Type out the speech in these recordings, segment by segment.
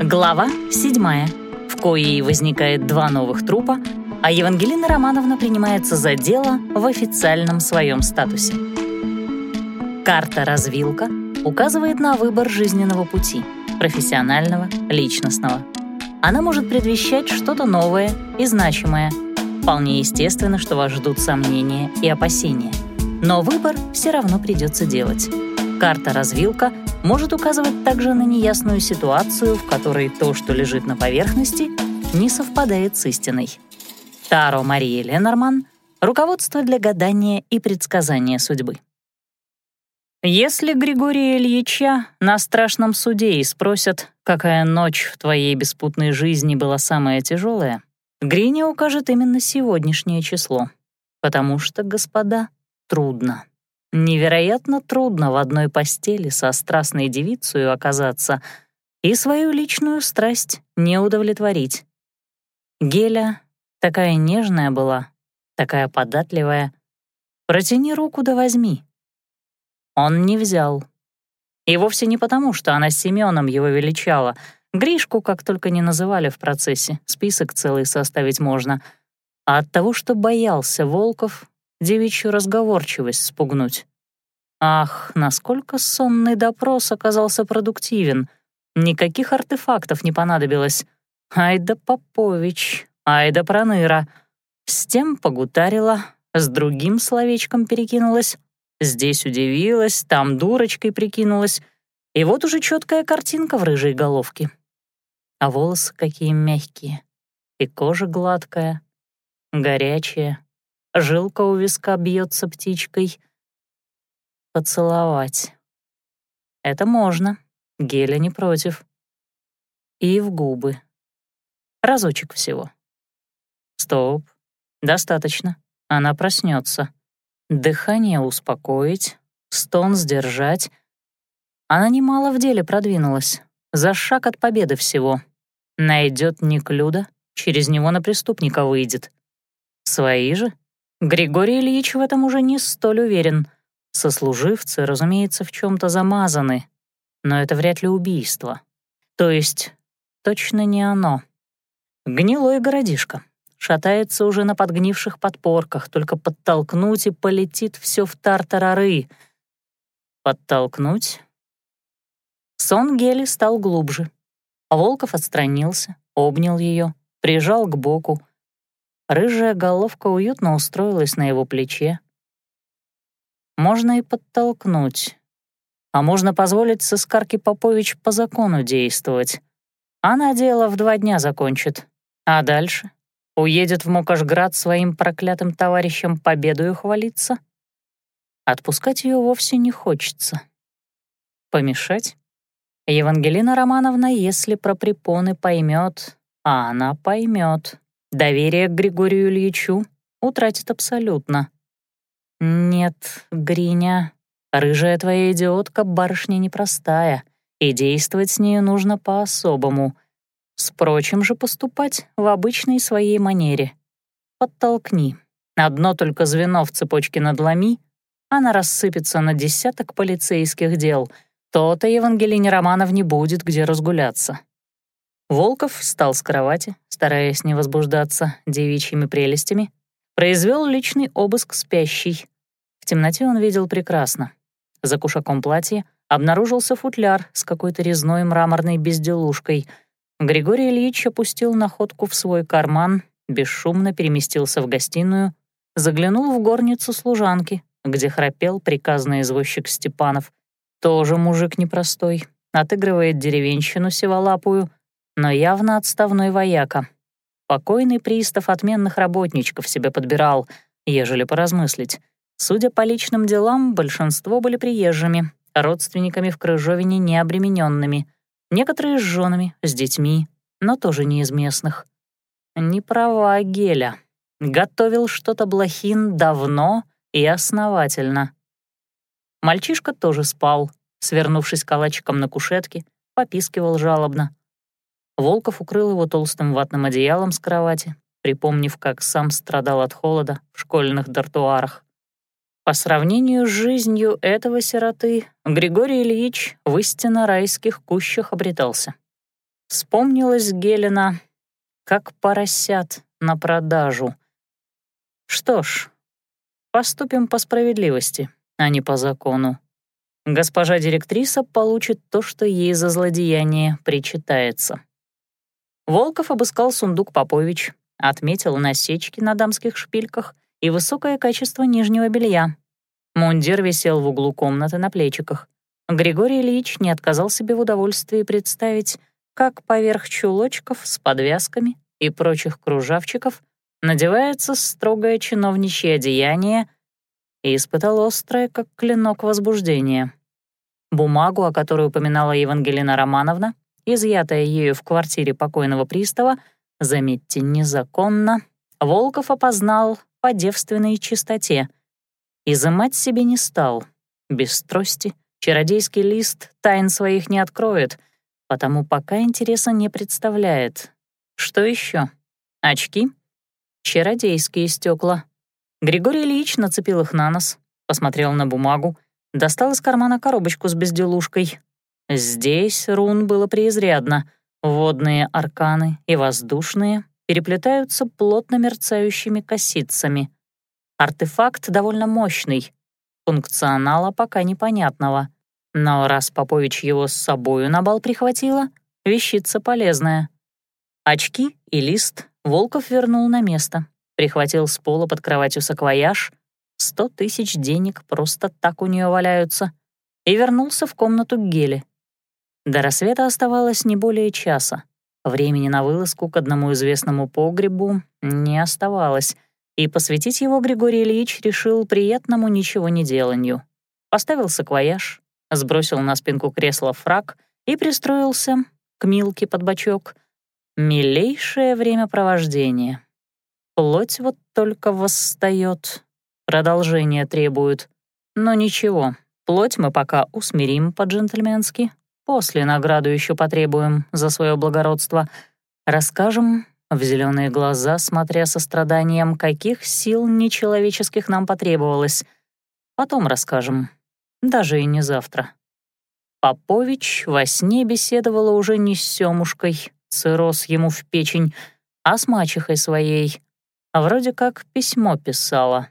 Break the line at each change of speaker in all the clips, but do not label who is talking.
Глава 7, в коей возникает два новых трупа, а Евангелина Романовна принимается за дело в официальном своем статусе. Карта-развилка указывает на выбор жизненного пути, профессионального, личностного. Она может предвещать что-то новое и значимое. Вполне естественно, что вас ждут сомнения и опасения. Но выбор все равно придется делать. Карта-развилка может указывать также на неясную ситуацию, в которой то, что лежит на поверхности, не совпадает с истиной. Таро Мария Ленорман — руководство для гадания и предсказания судьбы. Если Григория Ильича на страшном суде и спросят, какая ночь в твоей беспутной жизни была самая тяжелая, Гриня укажет именно сегодняшнее число. Потому что, господа, трудно. Невероятно трудно в одной постели со страстной девицей оказаться и свою личную страсть не удовлетворить. Геля такая нежная была, такая податливая. Протяни руку да возьми. Он не взял. И вовсе не потому, что она с Семеном его величала. Гришку как только не называли в процессе, список целый составить можно. А от того, что боялся Волков девичью разговорчивость спугнуть. Ах, насколько сонный допрос оказался продуктивен. Никаких артефактов не понадобилось. Ай да Попович, ай да Проныра. С тем погутарила, с другим словечком перекинулась. Здесь удивилась, там дурочкой прикинулась. И вот уже четкая картинка в рыжей головке. А волосы какие мягкие. И кожа гладкая, горячая. Жилка у виска бьется птичкой. Поцеловать. Это можно. Геля не против. И в губы. Разочек всего. Стоп. Достаточно. Она проснется. Дыхание успокоить, стон сдержать. Она немало в деле продвинулась. За шаг от победы всего. Найдет Неклюда, через него на преступника выйдет. Свои же? Григорий Ильич в этом уже не столь уверен. Сослуживцы, разумеется, в чем то замазаны, но это вряд ли убийство. То есть точно не оно. Гнилой городишко. Шатается уже на подгнивших подпорках, только подтолкнуть и полетит все в тартарары. Подтолкнуть? Сон Гели стал глубже. Волков отстранился, обнял ее, прижал к боку, Рыжая головка уютно устроилась на его плече. Можно и подтолкнуть. А можно позволить Сыскарке Попович по закону действовать. Она дело в два дня закончит. А дальше? Уедет в Мукашград своим проклятым товарищам победою хвалиться? Отпускать ее вовсе не хочется. Помешать? Евангелина Романовна, если про препоны поймет, а она поймет, Доверие к Григорию Ильичу утратит абсолютно. Нет, Гриня, рыжая твоя идиотка барышня непростая, и действовать с нею нужно по-особому. С же поступать в обычной своей манере. Подтолкни. Одно только звено в цепочке надломи, она рассыпется на десяток полицейских дел. То-то Евангелине Романовне будет где разгуляться. Волков встал с кровати, стараясь не возбуждаться девичьими прелестями, произвел личный обыск спящей. В темноте он видел прекрасно. За кушаком платья обнаружился футляр с какой-то резной мраморной безделушкой. Григорий Ильич опустил находку в свой карман, бесшумно переместился в гостиную, заглянул в горницу служанки, где храпел приказный извозчик Степанов. Тоже мужик непростой, отыгрывает деревенщину сиволапую — но явно отставной вояка. Покойный пристав отменных работничков себе подбирал, ежели поразмыслить. Судя по личным делам, большинство были приезжими, родственниками в Крыжовине необремененными, некоторые с женами, с детьми, но тоже не из местных. Не права Геля. Готовил что-то Блохин давно и основательно. Мальчишка тоже спал, свернувшись калачиком на кушетке, попискивал жалобно. Волков укрыл его толстым ватным одеялом с кровати, припомнив, как сам страдал от холода в школьных дартуарах. По сравнению с жизнью этого сироты, Григорий Ильич в истинно райских кущах обретался. Вспомнилась Гелена, как поросят на продажу. Что ж, поступим по справедливости, а не по закону. Госпожа директриса получит то, что ей за злодеяние причитается. Волков обыскал сундук Попович, отметил насечки на дамских шпильках и высокое качество нижнего белья. Мундир висел в углу комнаты на плечиках. Григорий Ильич не отказал себе в удовольствии представить, как поверх чулочков с подвязками и прочих кружавчиков надевается строгое чиновничье одеяние и испытал острое, как клинок возбуждения. Бумагу, о которой упоминала Евангелина Романовна, изъятая ею в квартире покойного пристава, заметьте, незаконно, Волков опознал по девственной чистоте. Изымать себе не стал. Без трости чародейский лист тайн своих не откроет, потому пока интереса не представляет. Что еще? Очки? Чародейские стекла. Григорий Ильич нацепил их на нос, посмотрел на бумагу, достал из кармана коробочку с безделушкой. Здесь рун было преизрядно. Водные арканы и воздушные переплетаются плотно мерцающими косицами. Артефакт довольно мощный, функционала пока непонятного. Но раз Попович его с собою на бал прихватила, вещица полезная. Очки и лист Волков вернул на место, прихватил с пола под кроватью саквояж, сто тысяч денег просто так у нее валяются, и вернулся в комнату к Геле. До рассвета оставалось не более часа. Времени на вылазку к одному известному погребу не оставалось, и посвятить его Григорий Ильич решил приятному ничего не деланию. Поставил саквояж, сбросил на спинку кресла фраг и пристроился к Милке под бочок. Милейшее времяпровождение. Плоть вот только восстает, продолжение требует. Но ничего, плоть мы пока усмирим по-джентльменски, после награду еще потребуем за свое благородство. Расскажем в зеленые глаза, смотря со страданием, каких сил нечеловеческих нам потребовалось. Потом расскажем, даже и не завтра. Попович во сне беседовала уже не с Сёмушкой, цирроз ему в печень, а с мачехой своей. А вроде как письмо писала.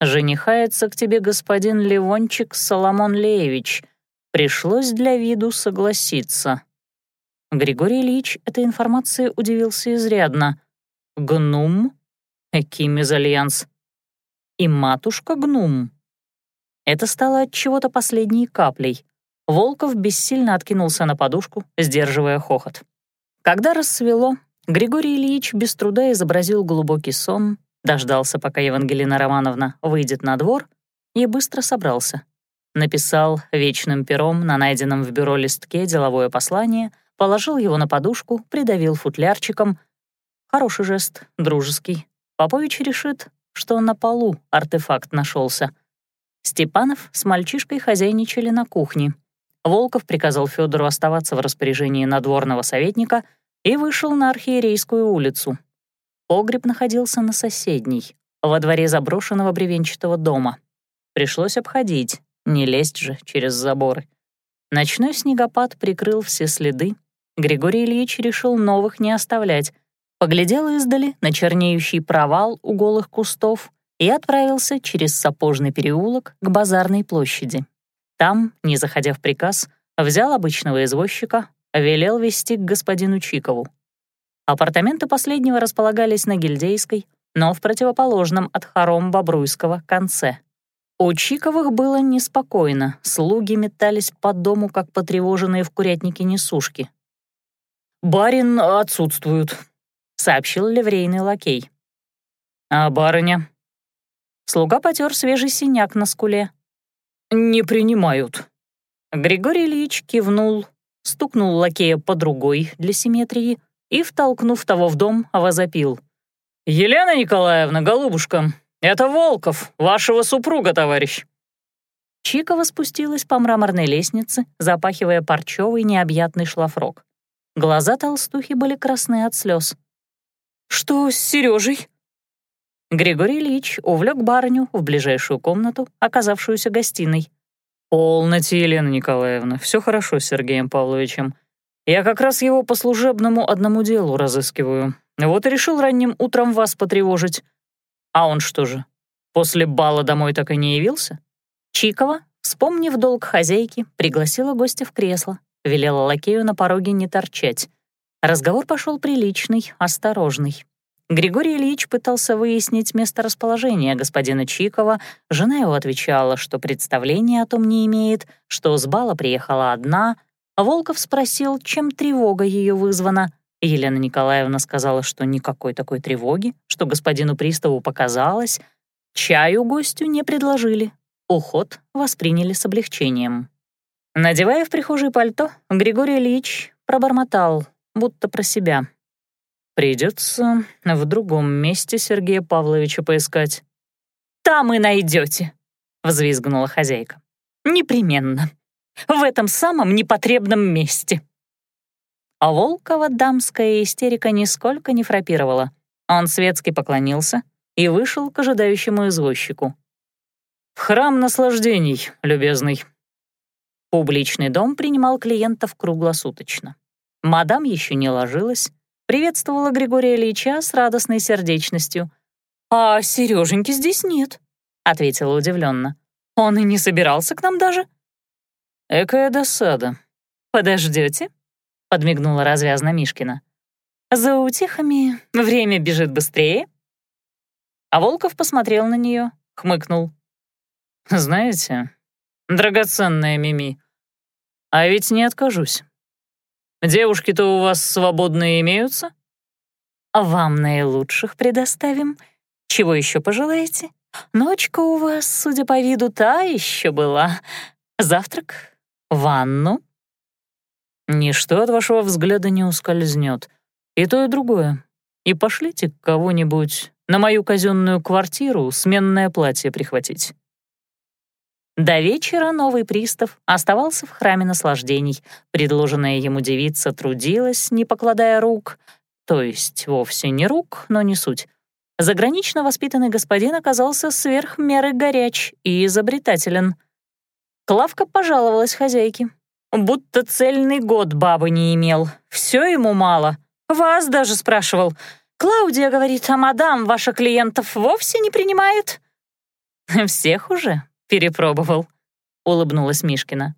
«Женихается к тебе господин Ливончик Соломон Леевич. Пришлось для виду согласиться». Григорий Ильич этой информации удивился изрядно. «Гнум? Эки мезальянс. И матушка Гнум». Это стало от чего-то последней каплей. Волков бессильно откинулся на подушку, сдерживая хохот. Когда рассвело, Григорий Ильич без труда изобразил глубокий сон, дождался, пока Евангелина Романовна выйдет на двор, и быстро собрался. Написал вечным пером на найденном в бюро листке деловое послание — положил его на подушку, придавил футлярчиком. Хороший жест, дружеский. Попович решит, что на полу артефакт нашелся. Степанов с мальчишкой хозяйничали на кухне. Волков приказал Федору оставаться в распоряжении надворного советника и вышел на Архиерейскую улицу. Погреб находился на соседней, во дворе заброшенного бревенчатого дома. Пришлось обходить, не лезть же через заборы. Ночной снегопад прикрыл все следы, Григорий Ильич решил новых не оставлять, поглядел издали на чернеющий провал у голых кустов и отправился через сапожный переулок к базарной площади. Там, не заходя в приказ, взял обычного извозчика, велел вести к господину Чикову. Апартаменты последнего располагались на Гильдейской, но в противоположном от хором Бобруйского конце. У Чиковых было неспокойно, слуги метались по дому, как потревоженные в курятнике несушки. «Барин отсутствует», — сообщил ливрейный лакей. «А барыня?» Слуга потер свежий синяк на скуле. «Не принимают». Григорий Ильич кивнул, стукнул лакея по другой для симметрии и, втолкнув того в дом, возопил. «Елена Николаевна, голубушка, это Волков, вашего супруга, товарищ». Чикова спустилась по мраморной лестнице, запахивая парчевый необъятный шлафрок. Глаза толстухи были красны от слез. «Что с Сережей? Григорий Ильич увлек барыню в ближайшую комнату, оказавшуюся гостиной. «Полноте, Елена Николаевна, все хорошо с Сергеем Павловичем. Я как раз его по служебному одному делу разыскиваю. Вот и решил ранним утром вас потревожить. А он что же, после бала домой так и не явился?»
Чикова, вспомнив долг хозяйки, пригласила гостя в кресло, велела лакею на пороге не торчать. Разговор пошел приличный, осторожный. Григорий Ильич пытался выяснить месторасположение господина Чикова, жена его отвечала, что представления о том не имеет, что с бала приехала одна, Волков спросил, чем тревога ее вызвана. Елена Николаевна сказала, что никакой такой тревоги, что господину приставу показалось. Чаю гостю не предложили. Уход восприняли с облегчением. Надевая в прихожей пальто, Григорий Ильич пробормотал, будто про себя — Придется в другом месте Сергея Павловича поискать. «Там и найдете», — взвизгнула хозяйка. «Непременно. В этом самом непотребном месте». А Волкова дамская истерика нисколько не фрапировала. Он светски поклонился и вышел к ожидающему извозчику.
«В храм наслаждений, любезный».
Публичный дом принимал клиентов круглосуточно. Мадам еще не ложилась, приветствовала Григория Ильича с радостной сердечностью.
«А Сереженьки здесь нет», — ответила удивленно. «Он и не собирался к нам даже».
«Экая досада».
«Подождете?» — подмигнула развязно Мишкина. «За утехами время бежит быстрее».
А Волков посмотрел на нее, хмыкнул. «Знаете, драгоценная Мими, а ведь не откажусь. Девушки-то у вас свободные имеются?»
«Вам наилучших предоставим. Чего еще пожелаете? Ночка у вас, судя по виду, та еще была. Завтрак? Ванну?»
«Ничто от вашего взгляда не ускользнет. И то, и другое. И пошлите кого-нибудь на мою казенную квартиру сменное платье прихватить».
До вечера новый пристав оставался в храме наслаждений. Предложенная ему девица трудилась, не покладая рук, то есть вовсе не рук, но не суть. Загранично воспитанный господин оказался сверх меры горяч и изобретателен. Клавка пожаловалась хозяйке. Будто цельный год бабы не имел. Все ему мало. Вас даже спрашивал. Клаудия говорит, а мадам ваша клиентов вовсе не принимает? Всех уже перепробовал», — улыбнулась Мишкина.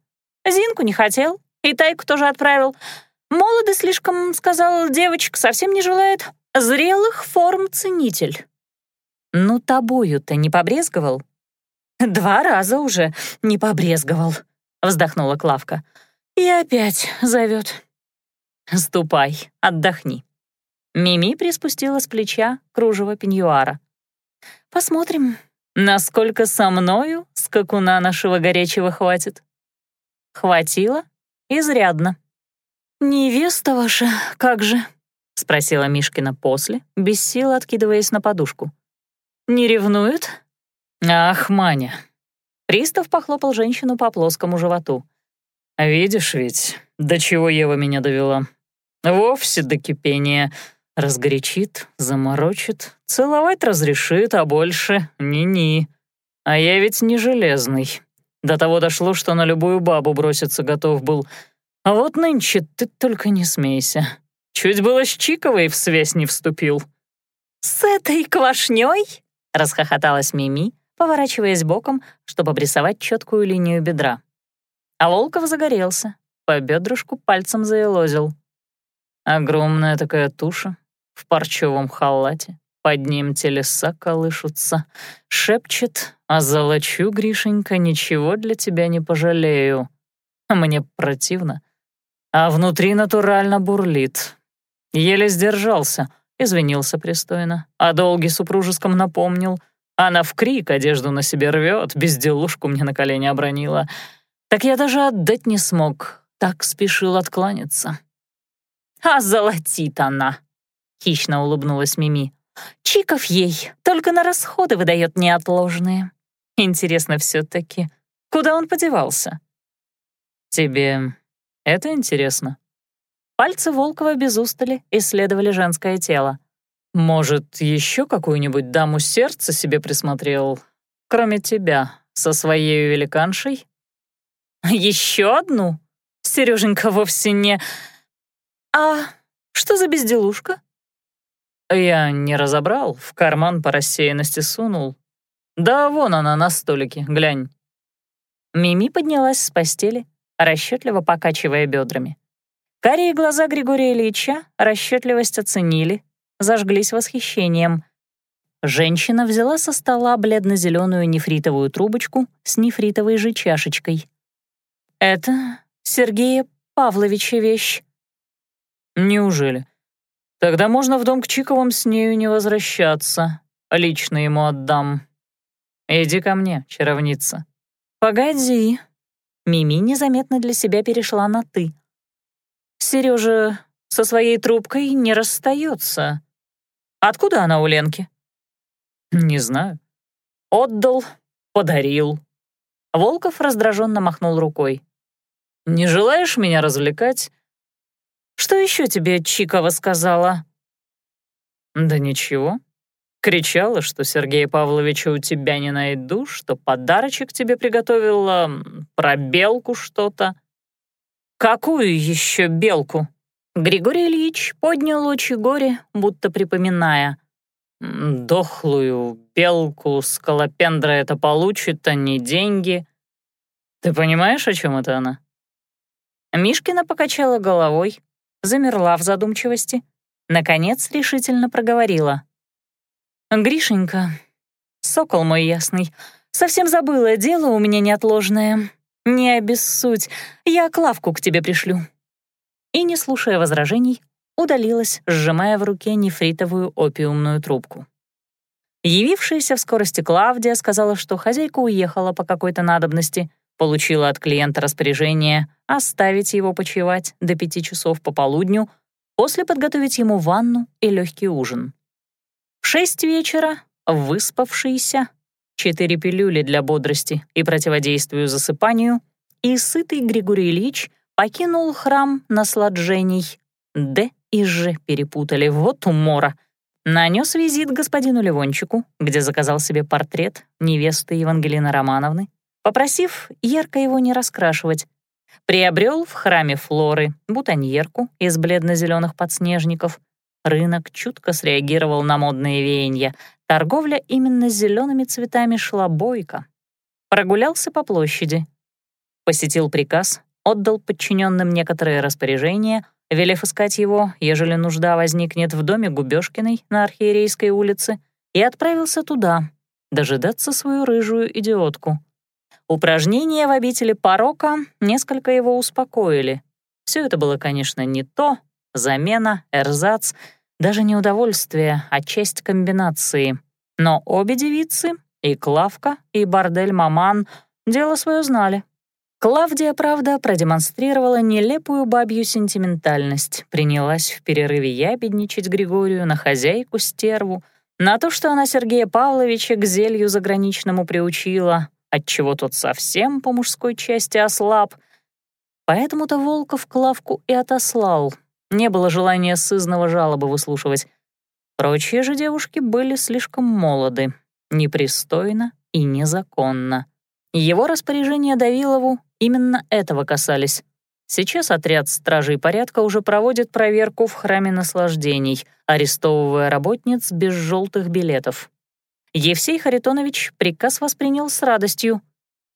«Зинку не хотел, и Тайку тоже отправил. Молодый слишком, сказал, девочка совсем не желает. Зрелых форм ценитель». «Ну, тобою-то не побрезговал?» «Два раза уже не побрезговал», — вздохнула Клавка. «И опять зовет». «Ступай, отдохни». Мими приспустила с плеча кружево пеньюара. «Посмотрим, Насколько со мною скакуна нашего горячего хватит? Хватило? Изрядно. «Невеста ваша, как же?» — спросила Мишкина после, без сил откидываясь на подушку. «Не ревнует?»
«Ах, Маня!»
Пристав похлопал женщину по плоскому животу.
«Видишь ведь, до чего Ева меня довела? Вовсе до кипения. Разгорячит, заморочит, целовать разрешит, а больше ни-ни. А я ведь не железный. До того дошло, что на любую бабу броситься готов был. А вот нынче ты только не смейся. Чуть было с Чиковой в связь не вступил.
«С этой квашнёй?» — расхохоталась Мими, поворачиваясь боком, чтобы обрисовать четкую линию бедра. А Волков загорелся, по бедрушку пальцем заелозил.
Огромная такая туша, в парчевом халате, под ним телеса колышутся, шепчет, а золочу, Гришенька, ничего для тебя не пожалею. Мне противно, а внутри натурально бурлит. Еле сдержался, извинился пристойно, о долге супружеском напомнил. Она в крик одежду на себе рвет, безделушку мне на колени обронила. Так я даже отдать не смог, так спешил откланяться.
«А золотит она!» — хищно улыбнулась Мими. «Чиков ей только на расходы выдает неотложные. Интересно все таки куда он подевался?»
«Тебе это интересно?»
Пальцы Волкова без устали исследовали женское тело.
«Может, еще какую-нибудь даму сердца себе присмотрел, кроме тебя, со своей великаншей?»
«Еще одну? Сереженька вовсе не...»
«А что за безделушка?»
Я не разобрал, в карман по рассеянности сунул. Да вон она на столике, глянь.
Мими поднялась с постели, расчетливо покачивая бедрами. Карие глаза Григория Ильича расчетливость оценили, зажглись восхищением. Женщина взяла со стола бледно-зеленую нефритовую трубочку с нефритовой же чашечкой. «Это Сергея Павловича вещь».
«Неужели? Тогда можно в дом к Чиковым с нею не возвращаться. Лично ему отдам. Иди ко мне, чаровница».
«Погоди». Мими незаметно для себя перешла на «ты». Сережа со своей трубкой не расстается. Откуда она у Ленки?
Не знаю.
Отдал, подарил. Волков раздраженно махнул рукой.
Не желаешь меня развлекать?
Что еще тебе Чикова сказала?
Да ничего. Кричала, что Сергея Павловича у тебя не найду, что подарочек тебе приготовила, про белку что-то.
Какую еще белку? Григорий Ильич поднял очи горе, будто припоминая.
«Дохлую белку скалопендра это получит, а не деньги. Ты понимаешь, о чем это она?»
Мишкина покачала головой, замерла в задумчивости, наконец решительно проговорила. «Гришенька, сокол мой ясный, совсем забыла, дело у меня неотложное. Не обессудь, я Клавку к тебе пришлю и, не слушая возражений, удалилась, сжимая в руке нефритовую опиумную трубку. Явившаяся в скорости Клавдия сказала, что хозяйка уехала по какой-то надобности, получила от клиента распоряжение оставить его почевать до пяти часов по полудню, после подготовить ему ванну и легкий ужин. В шесть вечера, выспавшийся, четыре пилюли для бодрости и противодействию засыпанию, и сытый Григорий Ильич покинул храм наслаждений. Д и Ж перепутали, вот умора. Нанес визит господину Ливончику, где заказал себе портрет невесты Евангелины Романовны, попросив ярко его не раскрашивать. Приобрел в храме Флоры бутоньерку из бледно-зеленых подснежников. Рынок чутко среагировал на модные веяния. Торговля именно зелеными цветами шла бойко. Прогулялся по площади. Посетил приказ отдал подчиненным некоторые распоряжения, велев искать его, ежели нужда возникнет в доме Губёшкиной на Архиерейской улице, и отправился туда, дожидаться свою рыжую идиотку. Упражнения в обители порока несколько его успокоили. Все это было, конечно, не то, замена, эрзац, даже не удовольствие, а часть комбинации. Но обе девицы, и Клавка, и бордель-маман, дело свое знали. Клавдия, правда, продемонстрировала нелепую бабью сентиментальность, принялась в перерыве ябедничать Григорию на хозяйку-стерву, на то, что она Сергея Павловича к зелью заграничному приучила, отчего тот совсем по мужской части ослаб. Поэтому-то Волков Клавку и отослал. Не было желания сызного жалобы выслушивать. Прочие же девушки были слишком молоды, непристойно и незаконно. Его распоряжения Давилову именно этого касались. Сейчас отряд стражей порядка уже проводит проверку в храме наслаждений, арестовывая работниц без желтых билетов. Евсей Харитонович приказ воспринял с радостью.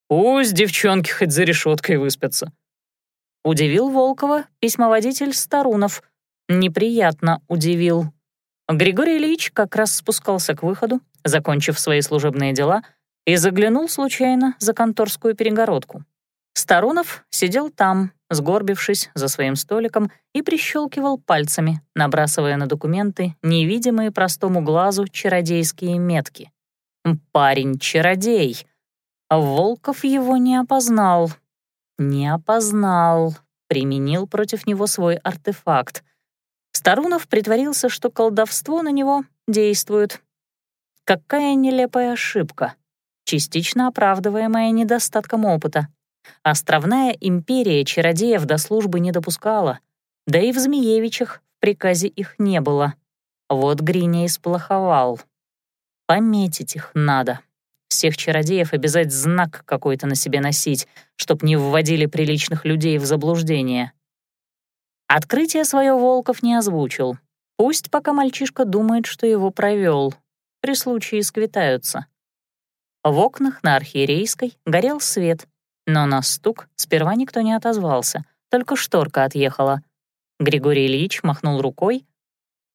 «Пусть девчонки хоть за решеткой выспятся». Удивил Волкова письмоводитель Старунов. Неприятно удивил. Григорий Ильич как раз спускался к выходу, закончив свои служебные дела — и заглянул случайно за конторскую перегородку. Старунов сидел там, сгорбившись за своим столиком, и прищелкивал пальцами, набрасывая на документы невидимые простому глазу чародейские метки. Парень-чародей. Волков его не опознал. Не опознал. Применил против него свой артефакт. Старунов притворился, что колдовство на него действует. Какая нелепая ошибка частично оправдываемая недостатком опыта. Островная империя чародеев до службы не допускала, да и в Змеевичах в приказе их не было. Вот Гриня сплоховал. Пометить их надо. Всех чародеев обязать знак какой-то на себе носить, чтоб не вводили приличных людей в заблуждение.
Открытие свое Волков не озвучил. Пусть пока мальчишка думает, что его провел. При случае сквитаются. В окнах на Архиерейской горел свет, но на стук сперва никто не отозвался, только шторка отъехала. Григорий Ильич махнул рукой,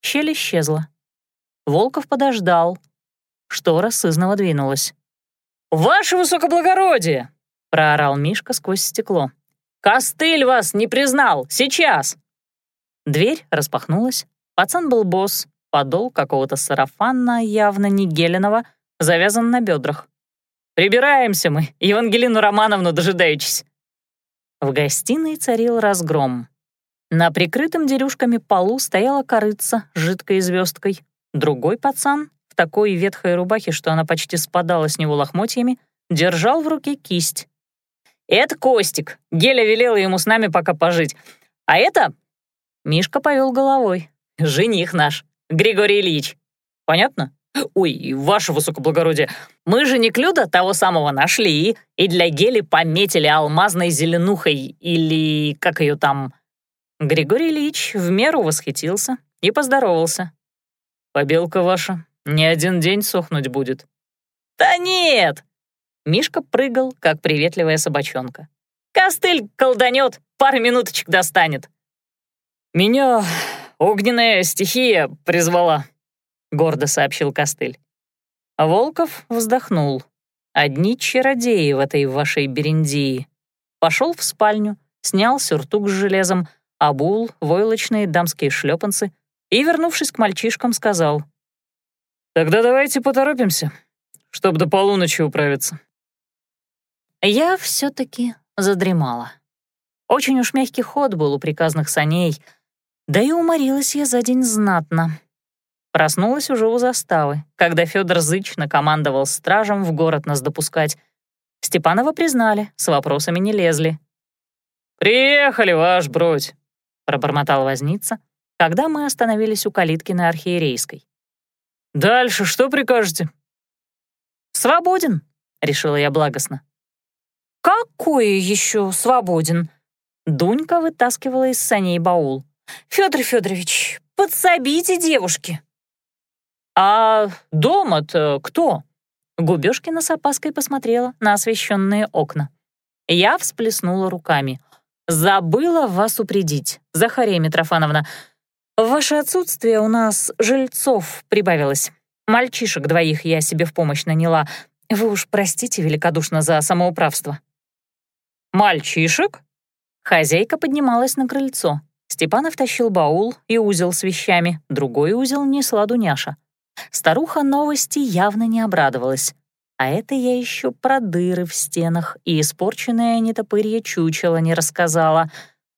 щель исчезла. Волков подождал. Штора сызново двинулась.
«Ваше высокоблагородие!» — проорал Мишка сквозь стекло. «Костыль вас не признал! Сейчас!»
Дверь распахнулась. Пацан был босс, подол какого-то сарафана, явно не геленого, завязан на бедрах.
«Прибираемся мы, Евангелину Романовну дожидаючись».
В гостиной царил разгром. На прикрытом дерюшками полу стояла корыца с жидкой звездкой. Другой пацан, в такой ветхой рубахе, что она почти спадала с него лохмотьями, держал в руке кисть.
«Это Костик. Геля велела ему с нами пока пожить. А это...»
Мишка повел головой.
«Жених наш, Григорий Ильич. Понятно? Ой, ваше высокоблагородие, мы же не Клюда того самого нашли и для Гели пометили алмазной зеленухой или как ее там...»
Григорий Ильич в меру восхитился и поздоровался.
«Побелка ваша не один день сохнуть будет».
«Да нет!» Мишка прыгал, как приветливая собачонка.
«Костыль колданет, пару минуточек достанет». «Меня огненная стихия призвала», — гордо сообщил Костыль.
Волков вздохнул. «Одни чародеи в этой вашей Берендии». Пошел в спальню, снял сюртук с железом, обул войлочные дамские шлепанцы и, вернувшись к мальчишкам, сказал.
«Тогда давайте поторопимся, чтобы до полуночи управиться».
Я все таки задремала. Очень уж мягкий ход был у приказных саней, да и уморилась я за день знатно. Проснулась уже у заставы, когда Федор зычно командовал стражем в город нас допускать. Степанова признали, с вопросами не лезли.
«Приехали, ваш бродь!»
пробормотал возница, когда мы остановились у калитки на Архиерейской.
«Дальше что прикажете?»
«Свободен», — решила я благостно.
«Какой еще свободен?»
Дунька вытаскивала из саней баул.
«Федор Федорович, подсобите девушке».
«А дома-то кто?»
Губёшкина с опаской посмотрела на освещенные окна. Я всплеснула руками. «Забыла вас упредить, Захария Митрофановна. В ваше отсутствие у нас жильцов прибавилось. Мальчишек двоих я себе в помощь наняла. Вы уж простите великодушно за самоуправство».
«Мальчишек?»
Хозяйка поднималась на крыльцо. Степанов тащил баул и узел с вещами, другой узел несла Дуняша. Старуха новости явно не обрадовалась. А это я еще про дыры в стенах и испорченное нетопырье чучело не рассказала.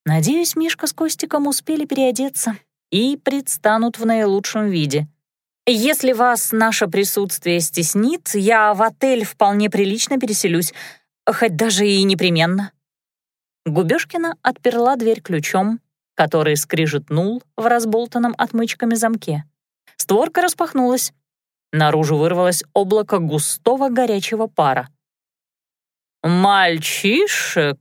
Надеюсь, Мишка с Костиком успели переодеться и предстанут в наилучшем виде. Если вас наше присутствие стеснит, я в отель вполне прилично переселюсь, хоть даже и непременно. Губёшкина отперла дверь ключом, который скрижетнул в разболтанном отмычками замке. Створка распахнулась, Наружу вырвалось облако густого горячего пара.
«Мальчишек!»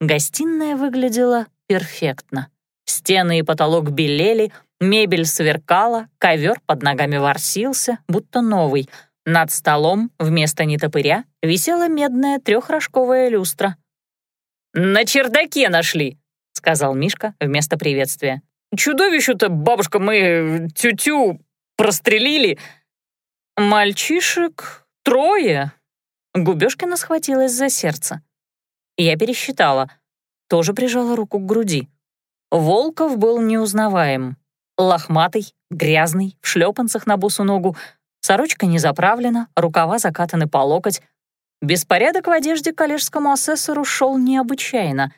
Гостиная выглядела перфектно. Стены и потолок белели, мебель сверкала, ковер под ногами ворсился, будто новый. Над столом вместо нетопыря висела медная трехрожковая люстра.
«На чердаке нашли», — сказал Мишка вместо приветствия. «Чудовищу-то, бабушка, мы тю-тю прострелили.
Мальчишек трое. Губёшкина схватилась за сердце. Я пересчитала, тоже прижала руку к груди. Волков был неузнаваем. Лохматый, грязный, в шлепанцах на босу ногу, сорочка не заправлена, рукава закатаны по локоть. Беспорядок в одежде коллежскому асессору шел необычайно,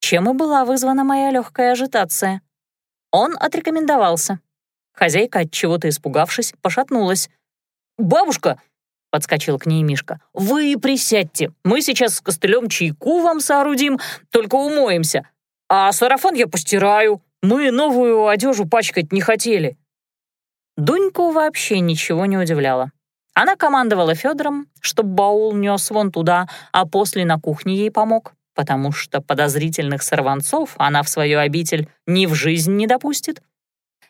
чем и была вызвана моя легкая ажитация. Он отрекомендовался. Хозяйка, от чего-то испугавшись, пошатнулась.
«Бабушка!» — подскочил к ней Мишка. «Вы присядьте, мы сейчас с костылем чайку вам соорудим, только умоемся. А сарафан я постираю, мы новую одежу пачкать не хотели».
Дуньку вообще ничего не удивляло. Она командовала Федором, чтоб баул нес вон туда, а после на кухне ей помог.
Потому что подозрительных сорванцов она в свою обитель ни в жизнь не допустит.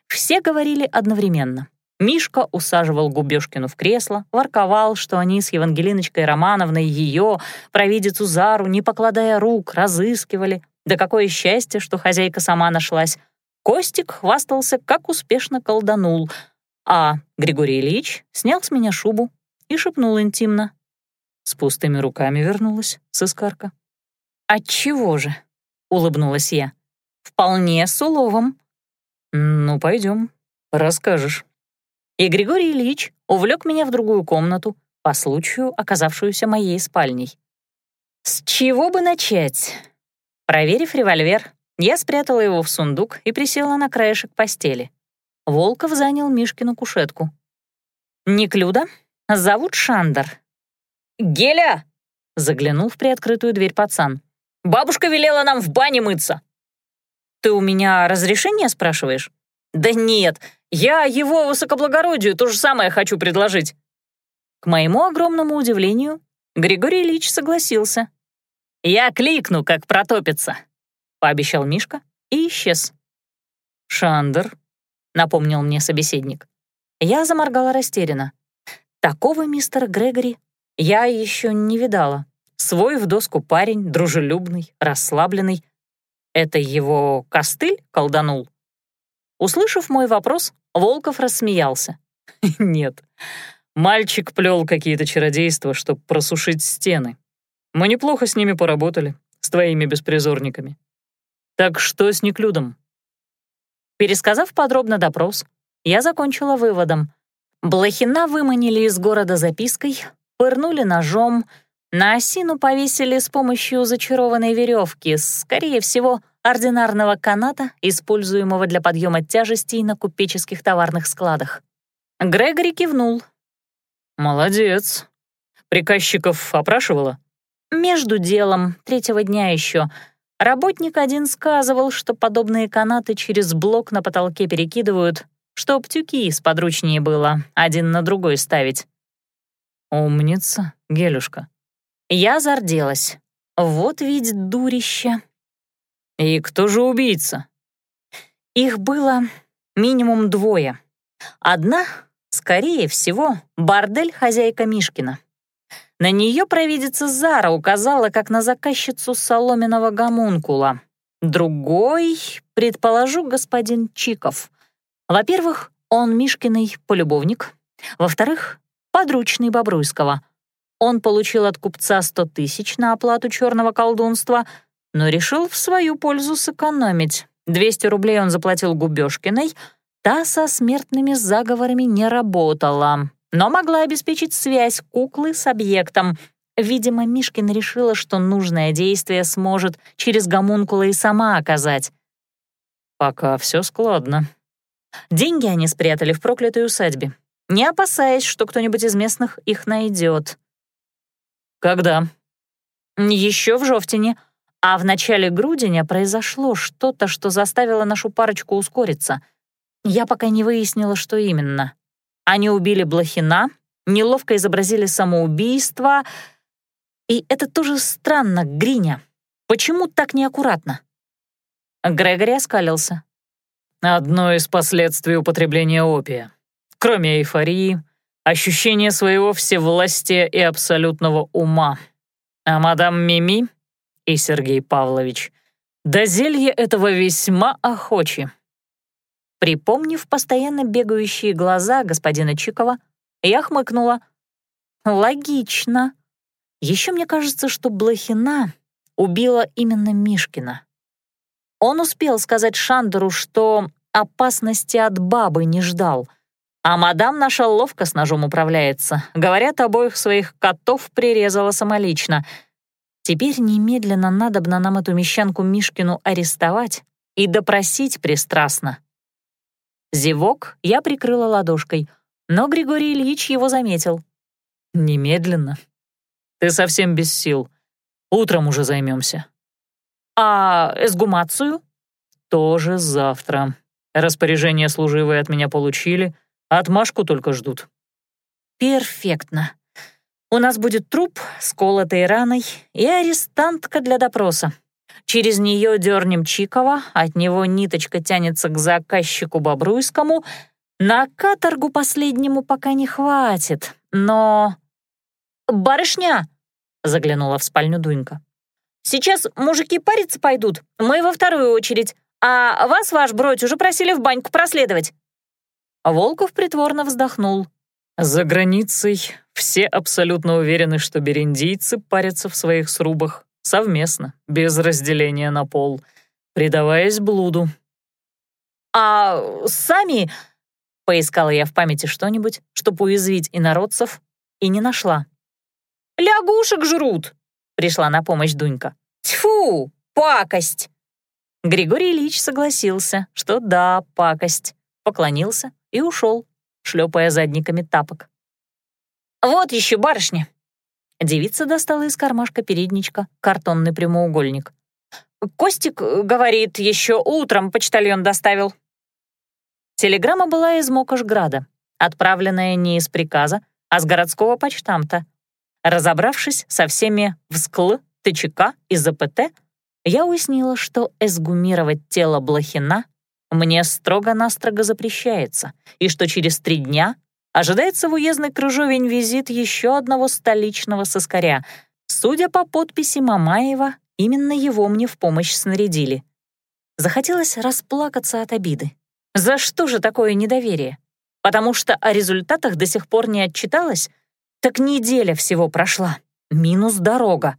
Все говорили одновременно. Мишка усаживал Губёшкину в кресло, ворковал, что они с Евангелиночкой Романовной ее, провидицу Зару, не покладая рук, разыскивали. Да какое счастье, что хозяйка сама нашлась. Костик хвастался, как успешно колданул, а Григорий Ильич снял с меня шубу и шепнул интимно. С пустыми руками вернулась сыскарка. «Отчего же?» — улыбнулась я. «Вполне с уловом». «Ну, пойдем, расскажешь». И Григорий Ильич увлек меня в другую комнату, по случаю оказавшуюся моей спальней. С чего бы начать? Проверив револьвер, я спрятала его в сундук и присела на краешек постели. Волков занял Мишкину кушетку. «Неклюда? Зовут Шандер». «Геля!» — заглянул в приоткрытую дверь пацан. «Бабушка велела нам в бане мыться». «Ты у меня разрешение спрашиваешь?» «Да нет, я его высокоблагородию то же самое хочу предложить». К моему огромному удивлению, Григорий Ильич согласился. «Я кликну, как протопится», — пообещал Мишка и исчез. «Шандер», — напомнил мне собеседник. Я заморгала растерянно. Такого мистера Грегори я еще не видала. Свой в доску парень, дружелюбный, расслабленный. Это его костыль колданул? Услышав мой вопрос, Волков рассмеялся. «Нет, мальчик плел какие-то чародейства, чтобы просушить стены. Мы неплохо с ними поработали, с твоими беспризорниками. Так что с Неклюдом?» Пересказав подробно допрос, я закончила выводом. Блохина выманили из города запиской, пырнули ножом, на осину повесили с помощью зачарованной веревки, скорее всего, ординарного каната, используемого для подъема тяжестей на купеческих товарных складах. Грегори кивнул. «Молодец. Приказчиков опрашивала?» «Между делом, третьего дня еще. Работник один сказывал, что подобные канаты через блок на потолке перекидывают, чтоб тюки сподручнее было один на другой ставить. «Умница, Гелюшка». Я зарделась. Вот ведь дурище. «И кто же убийца?» Их было минимум двое. Одна, скорее всего, бордель хозяйка Мишкина. На нее провидица Зара указала, как на заказчицу соломенного гомункула. Другой, предположу, господин Чиков. Во-первых, он Мишкиный полюбовник. Во-вторых, подручный Бобруйского. Он получил от купца сто тысяч на оплату черного колдунства, но решил в свою пользу сэкономить. 200 рублей он заплатил Губёшкиной, та со смертными заговорами не работала, но могла обеспечить связь куклы с объектом. Видимо, Мишкин решила, что нужное действие сможет через гомункула и сама оказать. «Пока все складно». Деньги они спрятали в проклятой усадьбе не опасаясь, что кто-нибудь из местных их найдет. «Когда?» «Еще в Жовтине, а в начале Грудиня произошло что-то, что заставило нашу парочку ускориться. Я пока не выяснила, что именно. Они убили Блохина, неловко изобразили самоубийство, и это тоже странно, Гриня. Почему так неаккуратно?» Грегори оскалился. «Одно из последствий употребления опия», кроме эйфории, ощущения своего всевластия и абсолютного ума. А мадам Мими и Сергей Павлович до зелья этого весьма охочи. Припомнив постоянно бегающие глаза господина Чикова, я хмыкнула. Логично. Еще мне кажется, что Блохина убила именно Мишкина. Он успел сказать Шандеру, что опасности от бабы не ждал, а мадам наша ловко с ножом управляется. Говорят, обоих своих котов прирезала самолично. Теперь немедленно надобно нам эту мещанку Мишкину арестовать и допросить пристрастно. Зевок я прикрыла ладошкой, но Григорий Ильич его заметил. «Немедленно. Ты совсем без сил. Утром уже займемся. «А эсгумацию?» «Тоже завтра. Распоряжение служивые от меня получили — Отмашку только ждут». «Перфектно. У нас будет труп с колотой раной и арестантка для допроса. Через нее дернем Чикова, от него ниточка тянется к заказчику Бобруйскому. На каторгу последнему пока не хватит, но... «Барышня!» — заглянула в спальню Дунька. «Сейчас мужики париться пойдут, мы во вторую очередь, а вас, ваш бродь, уже просили в баньку проследовать».
Волков притворно вздохнул. «За границей все абсолютно уверены, что бериндийцы парятся в своих срубах совместно, без разделения на пол, предаваясь блуду».
«А сами...» — поискала я в памяти что-нибудь, чтобы уязвить инородцев, и не нашла. «Лягушек жрут!» — пришла на помощь Дунька. «Тьфу, пакость!» Григорий Ильич согласился, что да, пакость, поклонился и ушел, шлепая задниками тапок. «Вот еще барышня!» Девица достала из кармашка передничка картонный прямоугольник. «Костик, говорит, еще утром почтальон доставил». Телеграмма была из Мокошграда, отправленная не из приказа, а с городского почтамта. Разобравшись со всеми вскл, ТЧК и ЗПТ, я уяснила, что эсгумировать тело Блохина мне строго-настрого запрещается, и что через три дня ожидается в уездный кружовень визит еще одного столичного соскаря. Судя по подписи Мамаева, именно его мне в помощь снарядили. Захотелось расплакаться от обиды. За что же такое недоверие? Потому что о результатах до сих пор не отчиталась? Так неделя всего прошла. Минус дорога.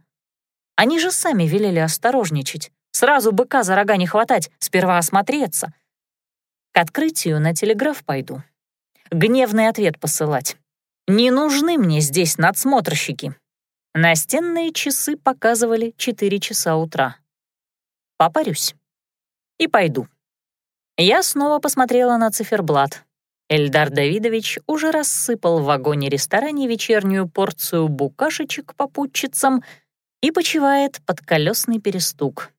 Они же сами велели осторожничать. Сразу быка за рога не хватать, сперва осмотреться. К открытию на телеграф пойду. Гневный ответ посылать. Не нужны мне здесь надсмотрщики. Настенные часы показывали 4 часа утра. Попарюсь. И пойду. Я снова посмотрела на циферблат. Эльдар Давидович уже рассыпал в вагоне-ресторане вечернюю порцию букашечек попутчицам и почивает под колесный перестук.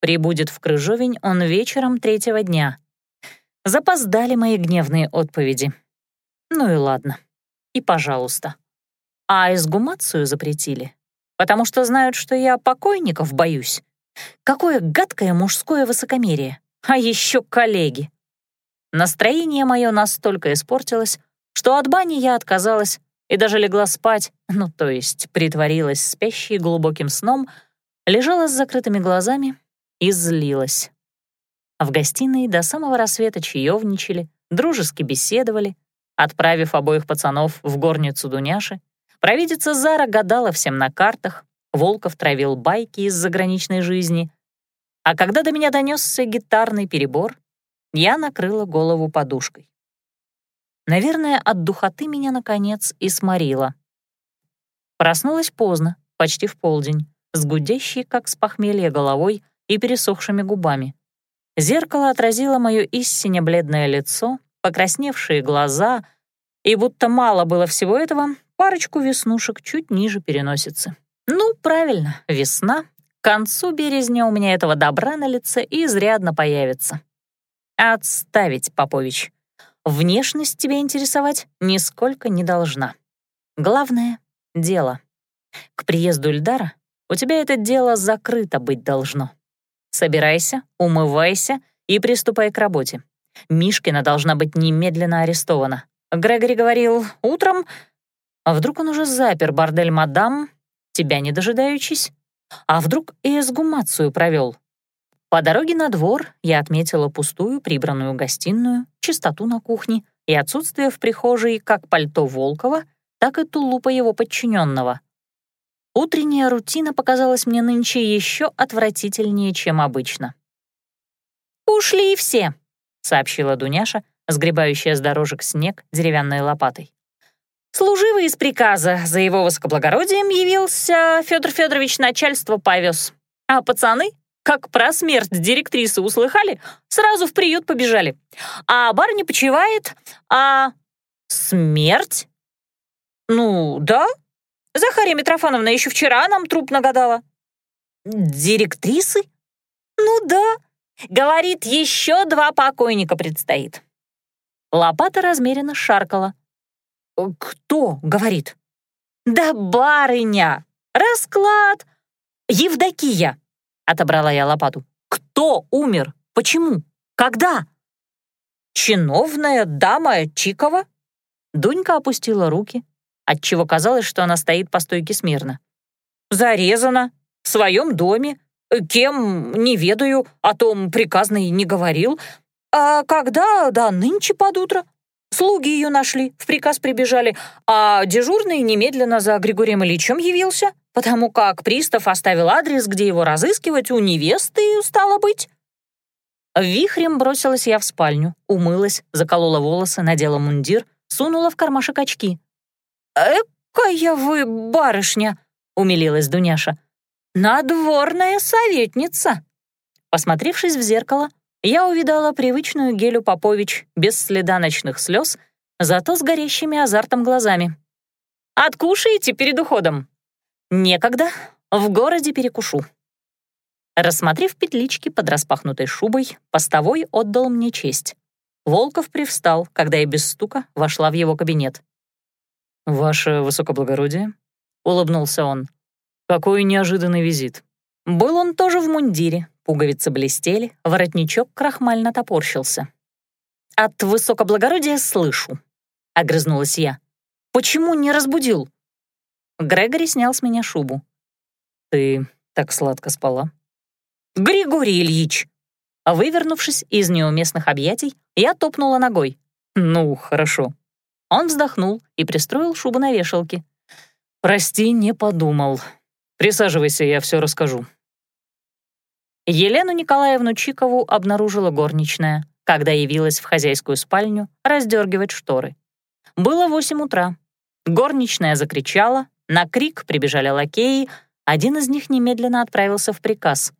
Прибудет в Крыжовень он вечером третьего дня. Запоздали мои гневные отповеди. Ну и ладно. И пожалуйста. А эсгумацию запретили, потому что знают, что я покойников боюсь. Какое гадкое мужское высокомерие. А еще коллеги. Настроение мое настолько испортилось, что от бани я отказалась и даже легла спать, ну, то есть притворилась спящей глубоким сном, лежала с закрытыми глазами и злилась. В гостиной до самого рассвета чаевничали, дружески беседовали, отправив обоих пацанов в горницу Дуняши. Провидица Зара гадала всем на картах, Волков травил байки из заграничной жизни. А когда до меня донесся гитарный перебор, я накрыла голову подушкой. Наверное, от духоты меня, наконец, и сморила. Проснулась поздно, почти в полдень, с гудящей, как с похмелья, головой и пересохшими губами. Зеркало отразило мое истинно бледное лицо, покрасневшие глаза, и будто мало было всего этого, парочку веснушек чуть ниже переносицы. Ну, правильно, весна. К концу березня у меня этого добра на лице и изрядно появится. Отставить, Попович. Внешность тебя интересовать нисколько не должна. Главное — дело. К приезду Ильдара у тебя это дело закрыто быть должно. Собирайся, умывайся и приступай к работе. Мишкина должна быть немедленно арестована. Грегори говорил, утром... А вдруг он уже запер бордель мадам, тебя не дожидаючись? А вдруг и эсгумацию провел? По дороге на двор я отметила пустую прибранную гостиную, чистоту на кухне и отсутствие в прихожей как пальто Волкова, так и тулупа его подчиненного. Утренняя рутина показалась мне нынче еще отвратительнее, чем обычно. «Ушли все», — сообщила Дуняша, сгребающая с дорожек снег деревянной лопатой. Служивый из приказа за его высокоблагородием явился Федор Федорович начальство повез, а пацаны как про смерть директрисы услыхали, сразу в приют побежали. А барыня почивает, а... Смерть? Ну, да. Захария Митрофановна еще вчера нам труп нагадала. Директрисы? Ну да. Говорит, еще два покойника предстоит. Лопата размеренно шаркала. «Кто?» — говорит. «Да барыня! Расклад! Евдокия!» — отобрала я лопату. «Кто умер? Почему? Когда?» «Чиновная дама Чикова?» Дунька опустила руки, отчего казалось, что она стоит по стойке смирно. «Зарезана. В своем доме. Кем, не ведаю, о том приказный не говорил. А когда, да нынче под утро. Слуги ее нашли, в приказ прибежали, а дежурный немедленно за Григорием Ильичем явился, потому как пристав оставил адрес, где его разыскивать у невесты, стало быть. Вихрем бросилась я в спальню, умылась, заколола волосы, надела мундир, сунула в кармашек очки. «Экая вы барышня!» — умилилась Дуняша. «Надворная советница!» Посмотревшись в зеркало, я увидала привычную Гелю Попович без следа ночных слез, зато с горящими азартом глазами. «Откушаете перед уходом?» «Некогда. В городе перекушу». Рассмотрев петлички под распахнутой шубой, постовой отдал мне честь. Волков привстал, когда я без стука вошла в его кабинет.
«Ваше высокоблагородие», — улыбнулся он. «Какой неожиданный визит».
Был он тоже в мундире, пуговицы блестели, воротничок крахмально топорщился. «От высокоблагородия слышу», — огрызнулась я. «Почему не разбудил?» Грегори снял с меня шубу.
«Ты так сладко спала?»
«Григорий Ильич!» Вывернувшись из неуместных объятий, я топнула ногой.
«Ну, хорошо».
Он вздохнул и пристроил шубу на вешалке.
«Прости, не подумал. Присаживайся, я все расскажу».
Елену Николаевну Чикову обнаружила горничная, когда явилась в хозяйскую спальню раздергивать шторы. Было восемь утра. Горничная закричала, на крик прибежали лакеи, один из них немедленно отправился в приказ.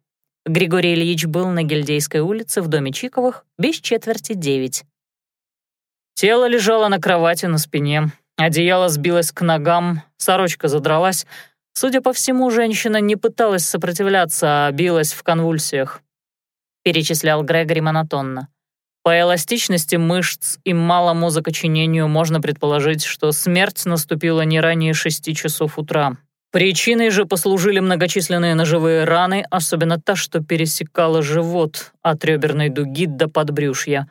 Григорий Ильич был на Гильдейской улице в доме Чиковых без четверти девять.
Тело лежало на кровати на спине, одеяло сбилось к ногам, сорочка задралась, Судя по всему, женщина не пыталась сопротивляться, а билась в конвульсиях. Перечислял Грегори монотонно. По эластичности мышц и малому закоченению можно предположить, что смерть наступила не ранее шести часов утра. Причиной же послужили многочисленные ножевые раны, особенно та, что пересекала живот от реберной дуги до подбрюшья.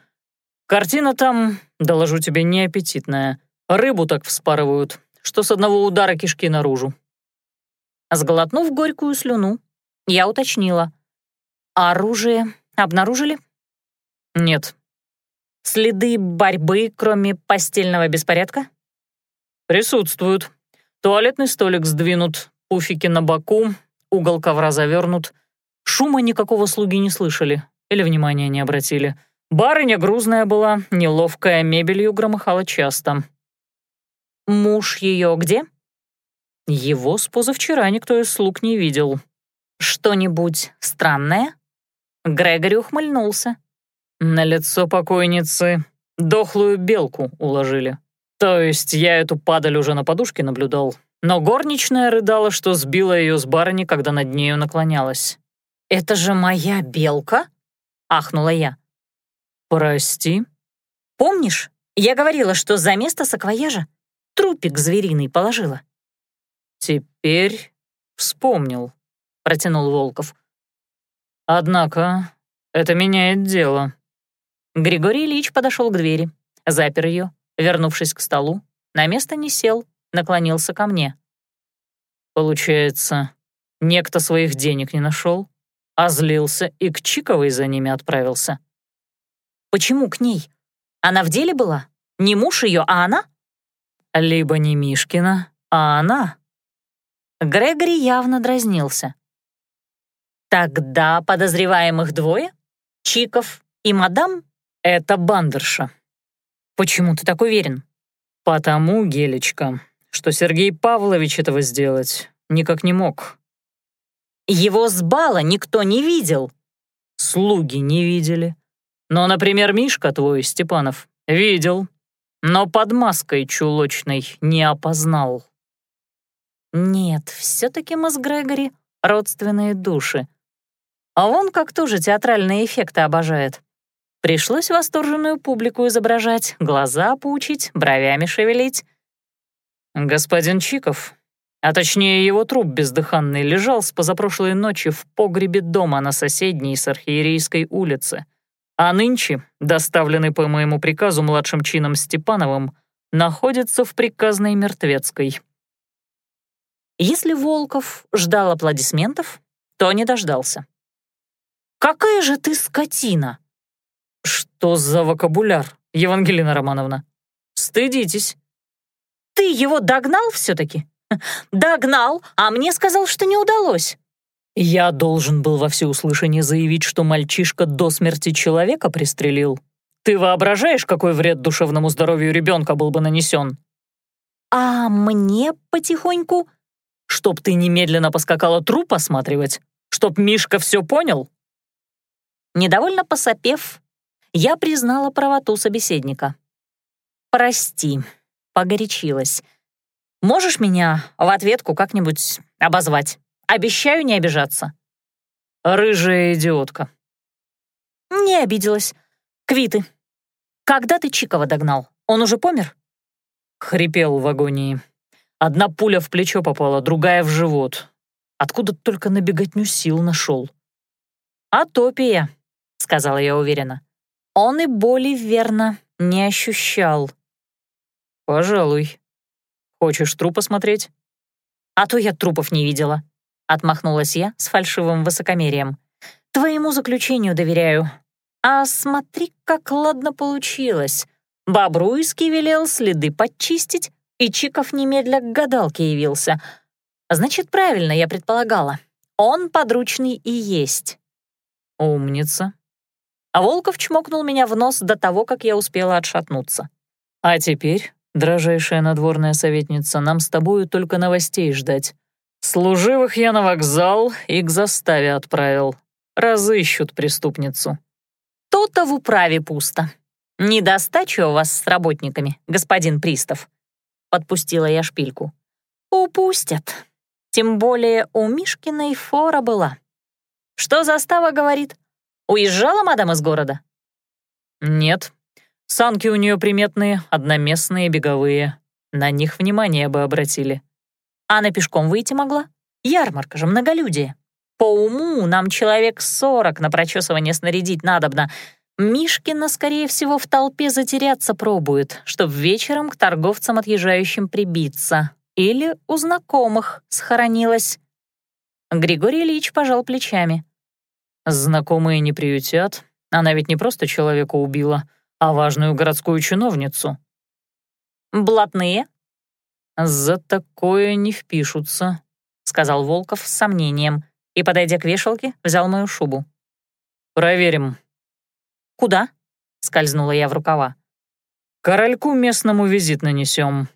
Картина там, доложу тебе, неаппетитная. Рыбу так вспарывают, что с одного удара кишки наружу.
Сглотнув горькую слюну, я уточнила. «Оружие обнаружили?»
«Нет».
«Следы борьбы, кроме постельного беспорядка?»
«Присутствуют. Туалетный столик сдвинут, пуфики на боку, угол ковра завернут. Шума никакого слуги не слышали или внимания не обратили. Барыня грузная была, неловкая, мебелью громыхала часто».
«Муж ее где?»
Его с позавчера никто из слуг не видел.
Что-нибудь странное? Грегори ухмыльнулся.
На лицо покойницы дохлую белку уложили. То есть я эту падаль уже на подушке наблюдал. Но горничная рыдала, что сбила ее с барыни, когда над нею наклонялась.
«Это же моя белка?» — ахнула я.
«Прости?»
«Помнишь, я говорила, что за место саквояжа трупик звериный положила?»
«Теперь вспомнил», — протянул Волков. «Однако это меняет дело».
Григорий Ильич подошел к двери, запер ее, вернувшись к столу, на место не сел, наклонился ко мне.
«Получается, некто своих денег не нашел, а злился и к Чиковой за ними отправился».
«Почему к ней? Она в деле была? Не муж ее, а она?»
«Либо не Мишкина, а она»,
Грегори явно дразнился. «Тогда подозреваемых двое? Чиков и мадам?»
«Это бандерша».
«Почему ты так уверен?»
«Потому, Гелечка, что Сергей Павлович этого сделать никак не мог».
«Его с бала никто не видел».
«Слуги не видели. Но, например, Мишка твой, Степанов, видел, но под маской чулочной не опознал».
Нет, все-таки мы с Грегори — родственные души. А он как тоже театральные эффекты обожает. Пришлось восторженную публику изображать, глаза поучить, бровями шевелить.
«Господин Чиков, А точнее, его труп бездыханный лежал с позапрошлой ночи в погребе дома на соседней с Архиерейской улице. А нынче, доставленный по моему приказу младшим чином Степановым, находится в приказной мертвецкой.
Если Волков ждал аплодисментов, то не дождался. «Какая же ты скотина!»
«Что за вокабуляр, Евангелина Романовна? Стыдитесь!»
«Ты его догнал все-таки?» «Догнал, а мне сказал, что не удалось».
«Я должен был во всеуслышание заявить, что мальчишка до смерти человека пристрелил. Ты воображаешь, какой вред душевному здоровью ребенка был бы нанесен?»
«А мне потихоньку?»
«Чтоб ты немедленно поскакала труп осматривать? Чтоб Мишка все понял?»
Недовольно посопев, я признала правоту собеседника. «Прости, погорячилась. Можешь меня в ответку как-нибудь обозвать? Обещаю не обижаться».
«Рыжая идиотка».
«Не обиделась. Квиты. Когда ты Чикова догнал? Он уже помер?»
Хрипел в агонии. Одна пуля в плечо попала, другая в живот. Откуда только на беготню сил нашел.
«Атопия», — сказала я уверенно. Он и боли, верно, не ощущал.
«Пожалуй. Хочешь труп посмотреть?»
«А то я трупов не видела», — отмахнулась я с фальшивым высокомерием. «Твоему заключению доверяю. А смотри, как ладно получилось. Бобруйский велел следы подчистить, и Чиков немедля к гадалке явился. Значит, правильно я предполагала. Он подручный и есть».
«Умница»,
а Волков чмокнул меня в нос до того, как я успела отшатнуться.
«А теперь, дрожайшая надворная советница, нам с тобою только новостей ждать. Служивых я на вокзал и к заставе отправил. Разыщут преступницу».
«То-то в управе пусто. Недостача у вас с работниками, господин Пристав», — подпустила я шпильку. «Упустят. Тем более у Мишкиной фора была. Что застава говорит? Уезжала мадам из города?»
«Нет. Санки у нее приметные, одноместные, беговые. На них внимание бы обратили».
«А на пешком выйти могла? Ярмарка же, многолюдие. По уму нам человек сорок на прочесывание снарядить надобно. Мишкина, скорее всего, в толпе затеряться пробует, чтоб вечером к торговцам отъезжающим прибиться. Или у знакомых схоронилась». Григорий Ильич пожал плечами.
Знакомые не приютят. Она ведь не просто человека убила, а важную городскую чиновницу.
«Блатные?»
«За такое не впишутся», — сказал Волков с сомнением и, подойдя к вешалке, взял мою шубу. «Проверим».
«Куда?» — скользнула я в рукава.
«Корольку местному визит нанесем».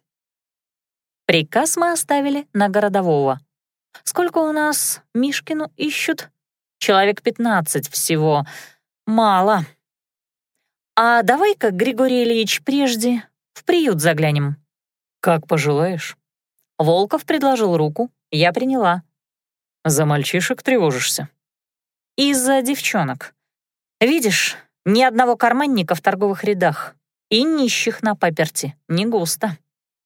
Приказ мы оставили на городового. Сколько у нас Мишкину ищут? Человек пятнадцать всего. Мало. А давай-ка, Григорий Ильич, прежде в приют заглянем.
Как пожелаешь.
Волков предложил руку, я приняла.
За мальчишек тревожишься?
Из-за девчонок. Видишь, ни одного карманника в торговых рядах. И нищих на паперти не густо.